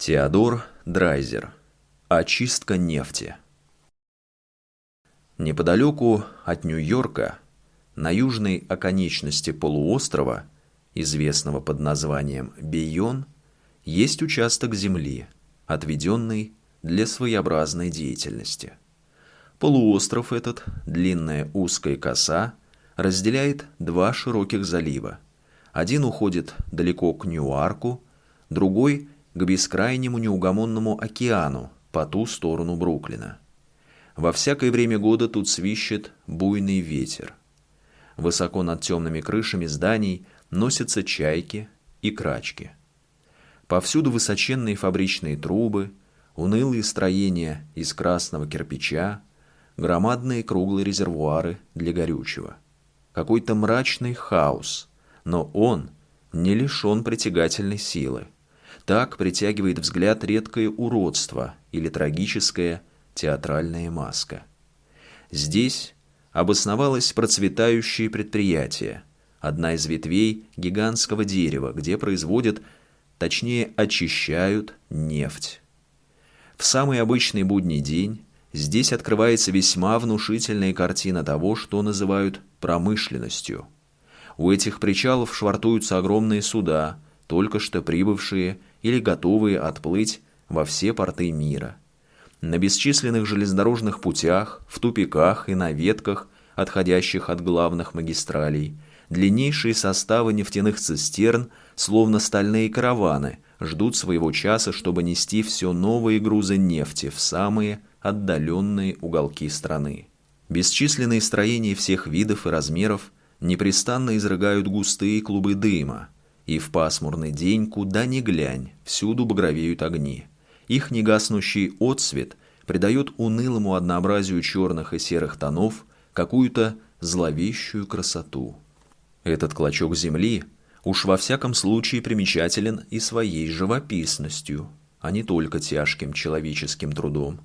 Теодор Драйзер. Очистка нефти. Неподалеку от Нью-Йорка, на южной оконечности полуострова, известного под названием Бейон, есть участок земли, отведенный для своеобразной деятельности. Полуостров этот, длинная узкая коса, разделяет два широких залива. Один уходит далеко к Ньюарку, другой – к бескрайнему неугомонному океану по ту сторону Бруклина. Во всякое время года тут свищет буйный ветер. Высоко над темными крышами зданий носятся чайки и крачки. Повсюду высоченные фабричные трубы, унылые строения из красного кирпича, громадные круглые резервуары для горючего. Какой-то мрачный хаос, но он не лишен притягательной силы. Так притягивает взгляд редкое уродство или трагическая театральная маска. Здесь обосновалось процветающее предприятие, одна из ветвей гигантского дерева, где производят, точнее очищают нефть. В самый обычный будний день здесь открывается весьма внушительная картина того, что называют промышленностью. У этих причалов швартуются огромные суда, только что прибывшие или готовые отплыть во все порты мира. На бесчисленных железнодорожных путях, в тупиках и на ветках, отходящих от главных магистралей, длиннейшие составы нефтяных цистерн, словно стальные караваны, ждут своего часа, чтобы нести все новые грузы нефти в самые отдаленные уголки страны. Бесчисленные строения всех видов и размеров непрестанно изрыгают густые клубы дыма, и в пасмурный день, куда ни глянь, всюду багровеют огни. Их негаснущий отсвет придает унылому однообразию черных и серых тонов какую-то зловещую красоту. Этот клочок земли уж во всяком случае примечателен и своей живописностью, а не только тяжким человеческим трудом.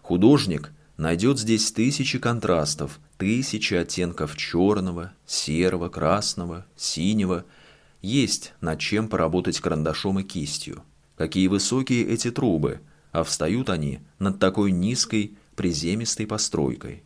Художник найдет здесь тысячи контрастов, тысячи оттенков черного, серого, красного, синего – есть над чем поработать карандашом и кистью. Какие высокие эти трубы, а встают они над такой низкой приземистой постройкой.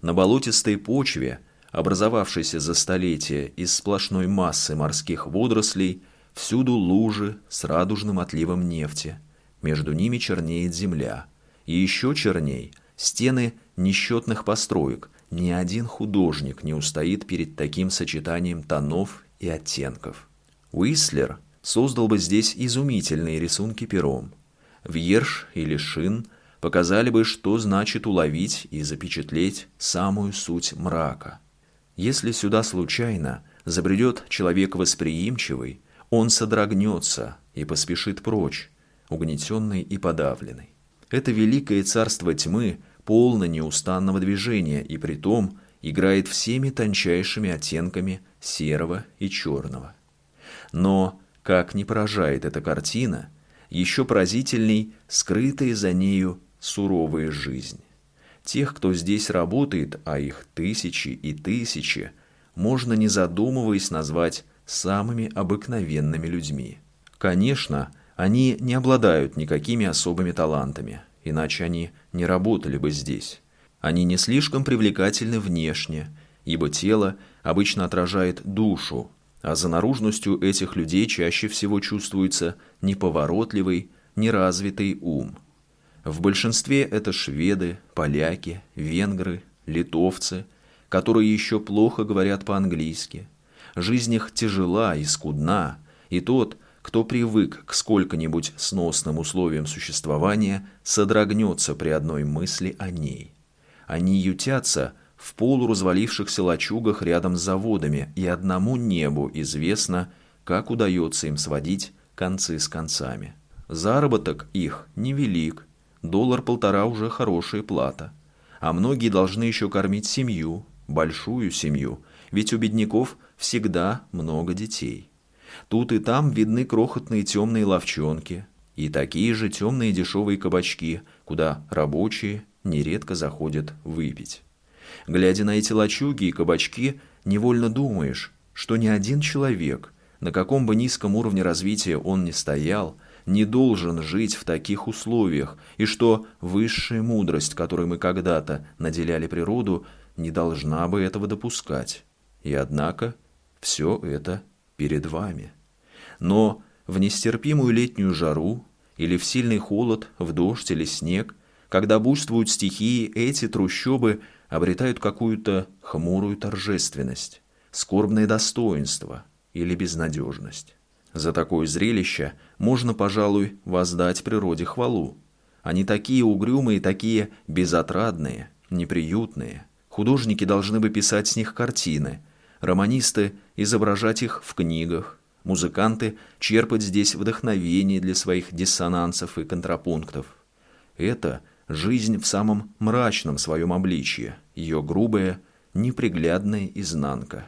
На болотистой почве, образовавшейся за столетия из сплошной массы морских водорослей, всюду лужи с радужным отливом нефти. Между ними чернеет земля. И еще черней стены несчетных построек. Ни один художник не устоит перед таким сочетанием тонов и оттенков. Уислер создал бы здесь изумительные рисунки пером. Вьерш или Шин показали бы, что значит уловить и запечатлеть самую суть мрака. Если сюда случайно забредет человек восприимчивый, он содрогнется и поспешит прочь, угнетенный и подавленный. Это великое царство тьмы полно неустанного движения и притом играет всеми тончайшими оттенками серого и черного. Но, как не поражает эта картина, еще поразительней скрытая за нею суровая жизнь. Тех, кто здесь работает, а их тысячи и тысячи, можно, не задумываясь, назвать самыми обыкновенными людьми. Конечно, они не обладают никакими особыми талантами, иначе они не работали бы здесь. Они не слишком привлекательны внешне, ибо тело обычно отражает душу, а за наружностью этих людей чаще всего чувствуется неповоротливый, неразвитый ум. В большинстве это шведы, поляки, венгры, литовцы, которые еще плохо говорят по-английски. Жизнь их тяжела и скудна, и тот, кто привык к сколько-нибудь сносным условиям существования, содрогнется при одной мысли о ней. Они ютятся в полуразвалившихся лачугах рядом с заводами, и одному небу известно, как удается им сводить концы с концами. Заработок их невелик, доллар-полтора уже хорошая плата. А многие должны еще кормить семью, большую семью, ведь у бедняков всегда много детей. Тут и там видны крохотные темные ловчонки и такие же темные дешевые кабачки, куда рабочие нередко заходят выпить. Глядя на эти лачуги и кабачки, невольно думаешь, что ни один человек, на каком бы низком уровне развития он ни стоял, не должен жить в таких условиях, и что высшая мудрость, которой мы когда-то наделяли природу, не должна бы этого допускать. И однако все это перед вами. Но в нестерпимую летнюю жару или в сильный холод, в дождь или снег, когда буйствуют стихии, эти трущобы обретают какую-то хмурую торжественность, скорбное достоинство или безнадежность. За такое зрелище можно, пожалуй, воздать природе хвалу. Они такие угрюмые, такие безотрадные, неприютные. Художники должны бы писать с них картины, романисты изображать их в книгах, музыканты черпать здесь вдохновение для своих диссонансов и контрапунктов. Это жизнь в самом мрачном своем обличье, ее грубая, неприглядная изнанка.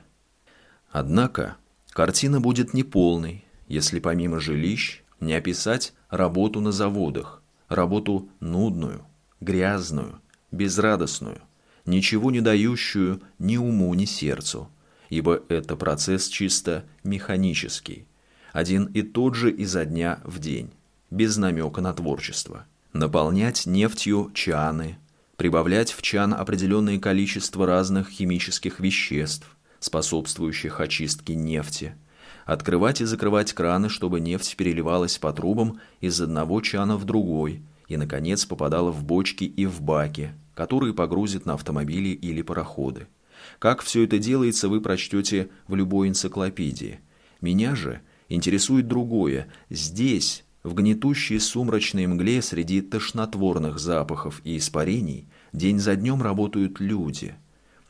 Однако картина будет неполной, если помимо жилищ не описать работу на заводах, работу нудную, грязную, безрадостную, ничего не дающую ни уму, ни сердцу, ибо это процесс чисто механический, один и тот же изо дня в день, без намека на творчество. Наполнять нефтью чаны, прибавлять в чан определенное количество разных химических веществ, способствующих очистке нефти, открывать и закрывать краны, чтобы нефть переливалась по трубам из одного чана в другой и, наконец, попадала в бочки и в баки, которые погрузят на автомобили или пароходы. Как все это делается, вы прочтете в любой энциклопедии. Меня же интересует другое. Здесь, в гнетущей сумрачной мгле среди тошнотворных запахов и испарений, день за днем работают люди.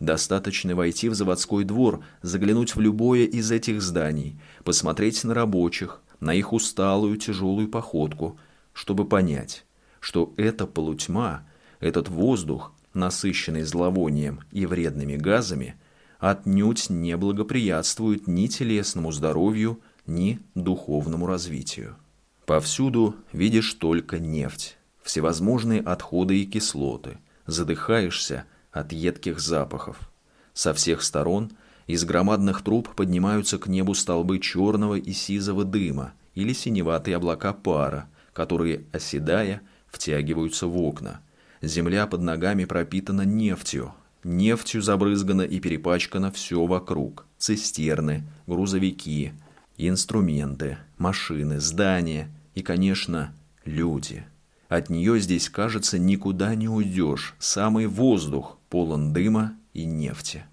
Достаточно войти в заводской двор, заглянуть в любое из этих зданий, посмотреть на рабочих, на их усталую тяжелую походку, чтобы понять, что эта полутьма, этот воздух, насыщенный зловонием и вредными газами, отнюдь не благоприятствует ни телесному здоровью, ни духовному развитию. Повсюду видишь только нефть, всевозможные отходы и кислоты, задыхаешься от едких запахов. Со всех сторон из громадных труб поднимаются к небу столбы черного и сизого дыма или синеватые облака пара, которые, оседая, втягиваются в окна – Земля под ногами пропитана нефтью. Нефтью забрызгано и перепачкано все вокруг. Цистерны, грузовики, инструменты, машины, здания и, конечно, люди. От нее здесь, кажется, никуда не уйдешь. Самый воздух полон дыма и нефти.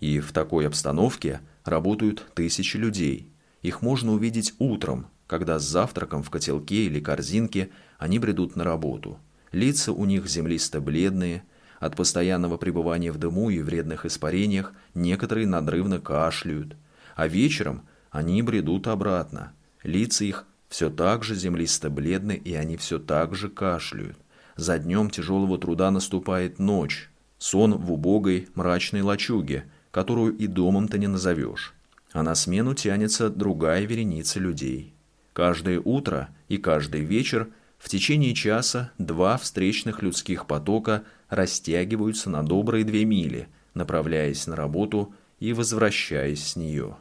И в такой обстановке работают тысячи людей. Их можно увидеть утром, когда с завтраком в котелке или корзинке они бредут на работу – Лица у них землисто-бледные, от постоянного пребывания в дыму и вредных испарениях некоторые надрывно кашляют, а вечером они бредут обратно. Лица их все так же землисто-бледны, и они все так же кашляют. За днем тяжелого труда наступает ночь, сон в убогой мрачной лачуге, которую и домом-то не назовешь. А на смену тянется другая вереница людей. Каждое утро и каждый вечер – в течение часа два встречных людских потока растягиваются на добрые две мили, направляясь на работу и возвращаясь с нее.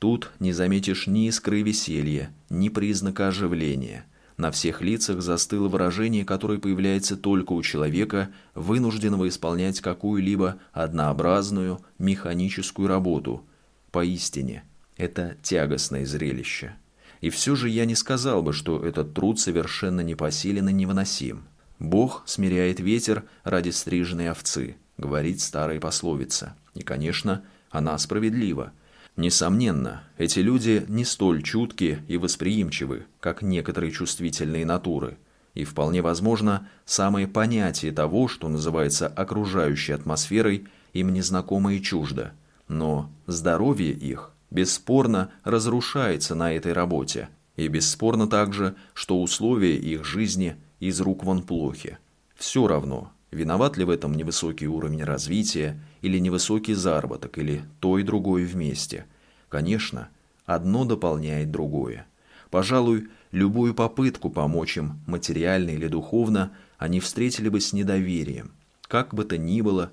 Тут не заметишь ни искры веселья, ни признака оживления. На всех лицах застыло выражение, которое появляется только у человека, вынужденного исполнять какую-либо однообразную механическую работу. Поистине, это тягостное зрелище. И все же я не сказал бы, что этот труд совершенно непосилен и невыносим. «Бог смиряет ветер ради стриженной овцы», — говорит старая пословица. И, конечно, она справедлива. Несомненно, эти люди не столь чуткие и восприимчивы, как некоторые чувствительные натуры. И вполне возможно, самое понятие того, что называется окружающей атмосферой, им незнакомо и чуждо. Но здоровье их бесспорно разрушается на этой работе, и бесспорно также, что условия их жизни из рук вон плохи. Все равно, виноват ли в этом невысокий уровень развития, или невысокий заработок, или то и другое вместе. Конечно, одно дополняет другое. Пожалуй, любую попытку помочь им материально или духовно они встретили бы с недоверием. Как бы то ни было,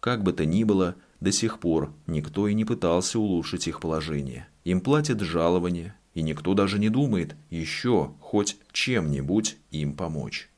как бы то ни было, до сих пор никто и не пытался улучшить их положение. Им платят жалование, и никто даже не думает еще хоть чем-нибудь им помочь.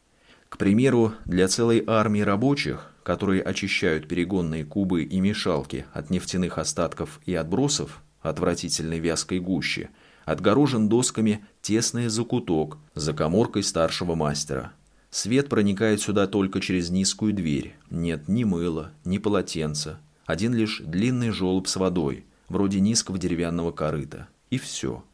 Примеру, для целой армии рабочих, которые очищают перегонные кубы и мешалки от нефтяных остатков и отбросов, отвратительной вязкой гущи, отгорожен досками тесный закуток за коморкой старшего мастера. Свет проникает сюда только через низкую дверь. Нет ни мыла, ни полотенца. Один лишь длинный желоб с водой, вроде низкого деревянного корыта. И все.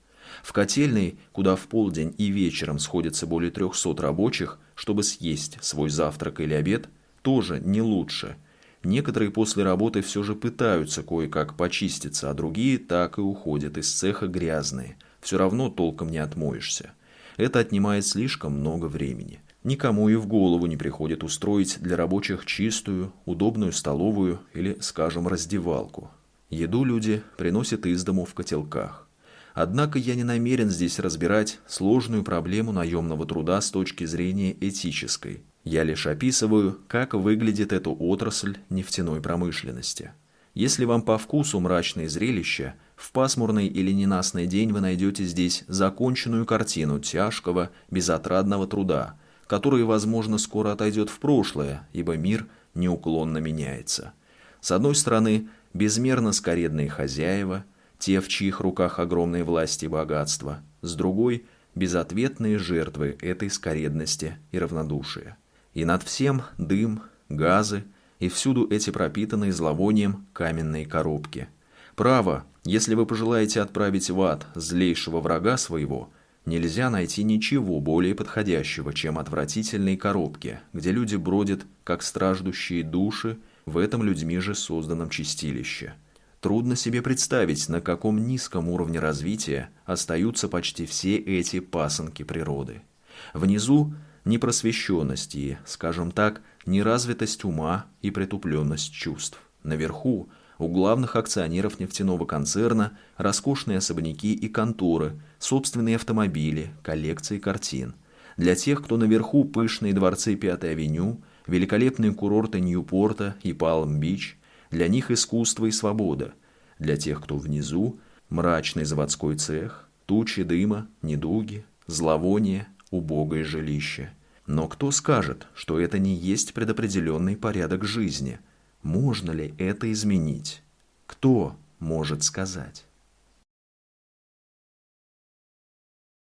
В котельной, куда в полдень и вечером сходятся более 300 рабочих, чтобы съесть свой завтрак или обед, тоже не лучше. Некоторые после работы все же пытаются кое-как почиститься, а другие так и уходят из цеха грязные. Все равно толком не отмоешься. Это отнимает слишком много времени. Никому и в голову не приходит устроить для рабочих чистую, удобную столовую или, скажем, раздевалку. Еду люди приносят из дому в котелках. Однако я не намерен здесь разбирать сложную проблему наемного труда с точки зрения этической. Я лишь описываю, как выглядит эта отрасль нефтяной промышленности. Если вам по вкусу мрачное зрелище, в пасмурный или ненастный день вы найдете здесь законченную картину тяжкого, безотрадного труда – который, возможно, скоро отойдет в прошлое, ибо мир неуклонно меняется. С одной стороны, безмерно скоредные хозяева, те, в чьих руках огромные власти и богатства, с другой – безответные жертвы этой скоредности и равнодушия. И над всем дым, газы и всюду эти пропитанные зловонием каменные коробки. Право, если вы пожелаете отправить в ад злейшего врага своего – Нельзя найти ничего более подходящего, чем отвратительные коробки, где люди бродят, как страждущие души, в этом людьми же созданном чистилище. Трудно себе представить, на каком низком уровне развития остаются почти все эти пасынки природы. Внизу непросвещенность и, скажем так, неразвитость ума и притупленность чувств. Наверху – у главных акционеров нефтяного концерна роскошные особняки и конторы, собственные автомобили, коллекции картин. Для тех, кто наверху пышные дворцы Пятой авеню, великолепные курорты Ньюпорта и Палм-Бич, для них искусство и свобода. Для тех, кто внизу, мрачный заводской цех, тучи дыма, недуги, зловоние, убогое жилище. Но кто скажет, что это не есть предопределенный порядок жизни – можно ли это изменить? Кто может сказать?